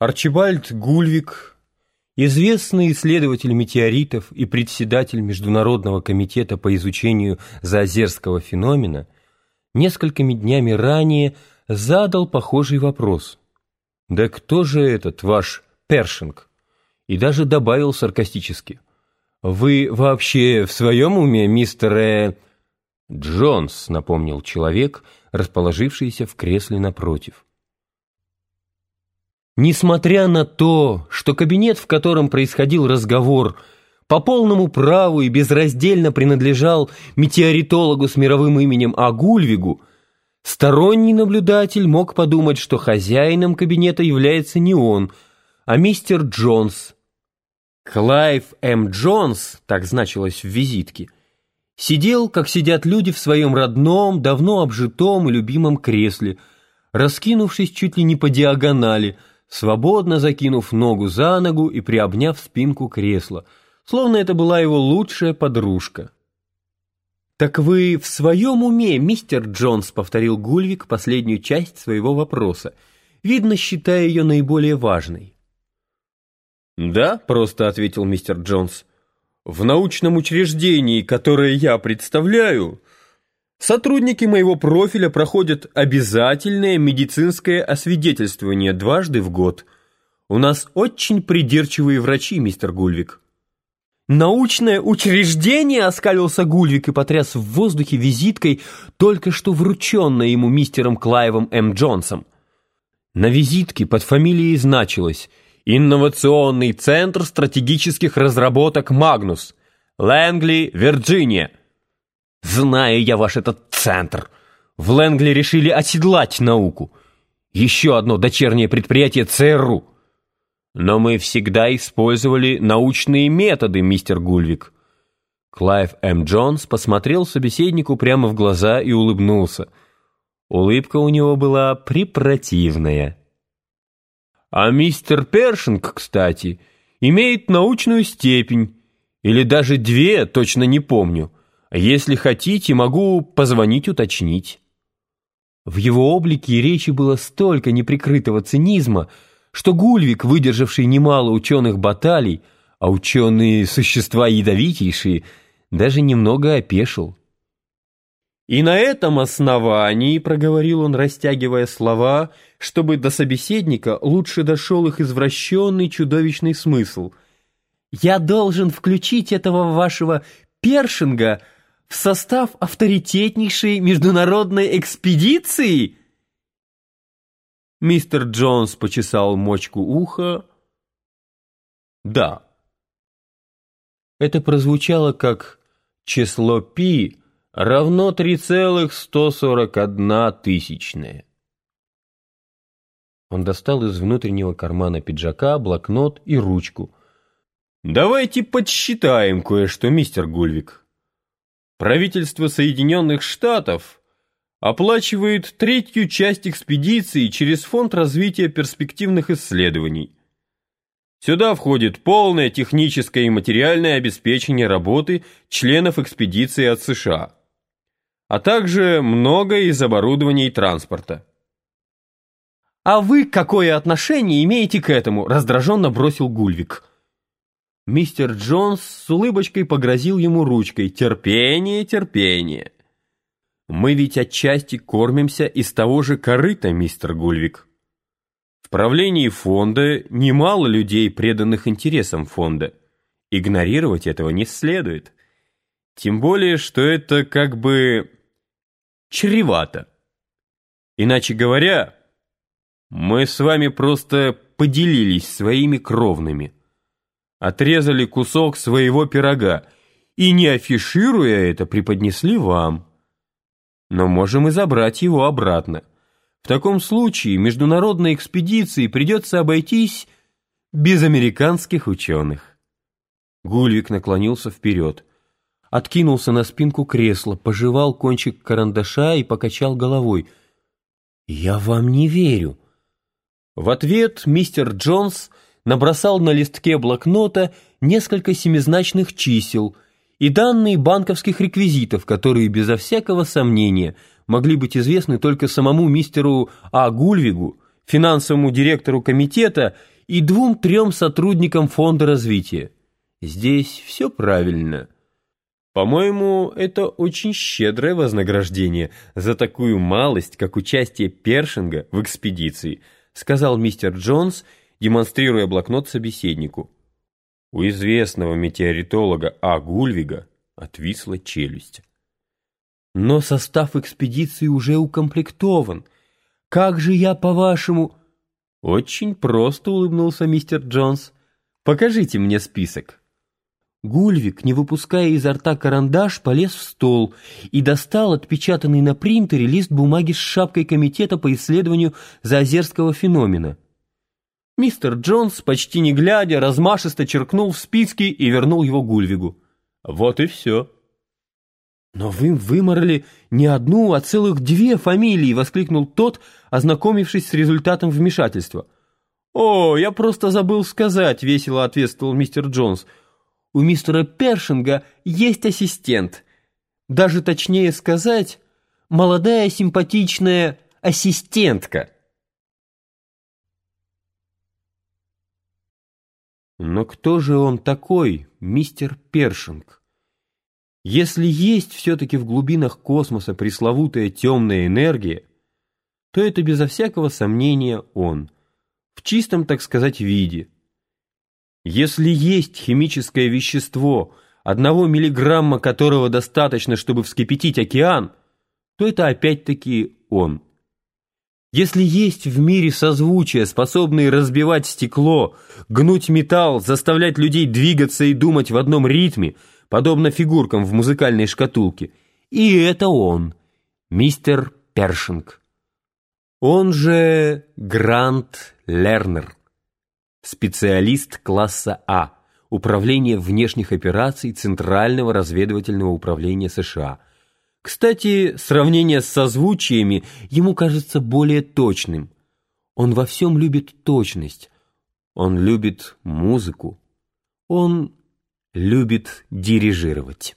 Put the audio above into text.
Арчибальд Гульвик, известный исследователь метеоритов и председатель Международного комитета по изучению заозерского феномена, несколькими днями ранее задал похожий вопрос. «Да кто же этот ваш Першинг?» И даже добавил саркастически. «Вы вообще в своем уме, мистер э... Джонс», напомнил человек, расположившийся в кресле напротив. Несмотря на то, что кабинет, в котором происходил разговор, по полному праву и безраздельно принадлежал метеоритологу с мировым именем Гульвику, сторонний наблюдатель мог подумать, что хозяином кабинета является не он, а мистер Джонс. Клайв М. Джонс, так значилось в визитке, сидел, как сидят люди в своем родном, давно обжитом и любимом кресле, раскинувшись чуть ли не по диагонали – свободно закинув ногу за ногу и приобняв спинку кресла, словно это была его лучшая подружка. «Так вы в своем уме, мистер Джонс?» — повторил Гульвик последнюю часть своего вопроса, видно, считая ее наиболее важной. «Да», — просто ответил мистер Джонс, — «в научном учреждении, которое я представляю, Сотрудники моего профиля проходят обязательное медицинское освидетельствование дважды в год. У нас очень придирчивые врачи, мистер Гульвик. «Научное учреждение?» — оскалился Гульвик и потряс в воздухе визиткой, только что врученной ему мистером Клайвом М. Джонсом. На визитке под фамилией значилось «Инновационный центр стратегических разработок «Магнус», Лэнгли, Вирджиния». Знаю я ваш этот центр. В Лэнгли решили оседлать науку. Еще одно дочернее предприятие ЦРУ. Но мы всегда использовали научные методы, мистер Гульвик. Клайв М. Джонс посмотрел собеседнику прямо в глаза и улыбнулся. Улыбка у него была препротивная. А мистер Першинг, кстати, имеет научную степень, или даже две, точно не помню. Если хотите, могу позвонить уточнить». В его облике и речи было столько неприкрытого цинизма, что Гульвик, выдержавший немало ученых баталий, а ученые — существа ядовитейшие, даже немного опешил. «И на этом основании», — проговорил он, растягивая слова, чтобы до собеседника лучше дошел их извращенный чудовищный смысл, «я должен включить этого вашего Першинга в состав авторитетнейшей международной экспедиции?» Мистер Джонс почесал мочку уха. «Да». Это прозвучало как число пи равно 3,141 тысячная. Он достал из внутреннего кармана пиджака блокнот и ручку. «Давайте подсчитаем кое-что, мистер Гульвик». Правительство Соединенных Штатов оплачивает третью часть экспедиции через Фонд развития перспективных исследований. Сюда входит полное техническое и материальное обеспечение работы членов экспедиции от США, а также многое из оборудования и транспорта. «А вы какое отношение имеете к этому?» – раздраженно бросил Гульвик – Мистер Джонс с улыбочкой погрозил ему ручкой. «Терпение, терпение!» «Мы ведь отчасти кормимся из того же корыта, мистер Гульвик. В правлении фонда немало людей, преданных интересам фонда. Игнорировать этого не следует. Тем более, что это как бы чревато. Иначе говоря, мы с вами просто поделились своими кровными» отрезали кусок своего пирога и, не афишируя это, преподнесли вам. Но можем и забрать его обратно. В таком случае международной экспедиции придется обойтись без американских ученых. Гульвик наклонился вперед, откинулся на спинку кресла, пожевал кончик карандаша и покачал головой. «Я вам не верю». В ответ мистер Джонс набросал на листке блокнота несколько семизначных чисел и данные банковских реквизитов, которые безо всякого сомнения могли быть известны только самому мистеру А. Гульвигу, финансовому директору комитета и двум-трем сотрудникам фонда развития. Здесь все правильно. По-моему, это очень щедрое вознаграждение за такую малость, как участие Першинга в экспедиции, сказал мистер Джонс, демонстрируя блокнот собеседнику. У известного метеоритолога А. Гульвига отвисла челюсть. Но состав экспедиции уже укомплектован. Как же я, по-вашему... Очень просто улыбнулся мистер Джонс. Покажите мне список. Гульвик, не выпуская изо рта карандаш, полез в стол и достал отпечатанный на принтере лист бумаги с шапкой комитета по исследованию заозерского феномена. Мистер Джонс, почти не глядя, размашисто черкнул в списке и вернул его Гульвигу. Вот и все. «Но вы выморали не одну, а целых две фамилии!» — воскликнул тот, ознакомившись с результатом вмешательства. «О, я просто забыл сказать!» — весело ответствовал мистер Джонс — у мистера Першинга есть ассистент. Даже точнее сказать, молодая симпатичная ассистентка. Но кто же он такой, мистер Першинг? Если есть все-таки в глубинах космоса пресловутая темная энергия, то это безо всякого сомнения он, в чистом, так сказать, виде – если есть химическое вещество, одного миллиграмма которого достаточно, чтобы вскипятить океан, то это опять-таки он. Если есть в мире созвучия, способные разбивать стекло, гнуть металл, заставлять людей двигаться и думать в одном ритме, подобно фигуркам в музыкальной шкатулке, и это он, мистер Першинг. Он же Грант Лернер специалист класса А, Управление внешних операций Центрального разведывательного управления США. Кстати, сравнение с созвучиями ему кажется более точным. Он во всем любит точность. Он любит музыку. Он любит дирижировать.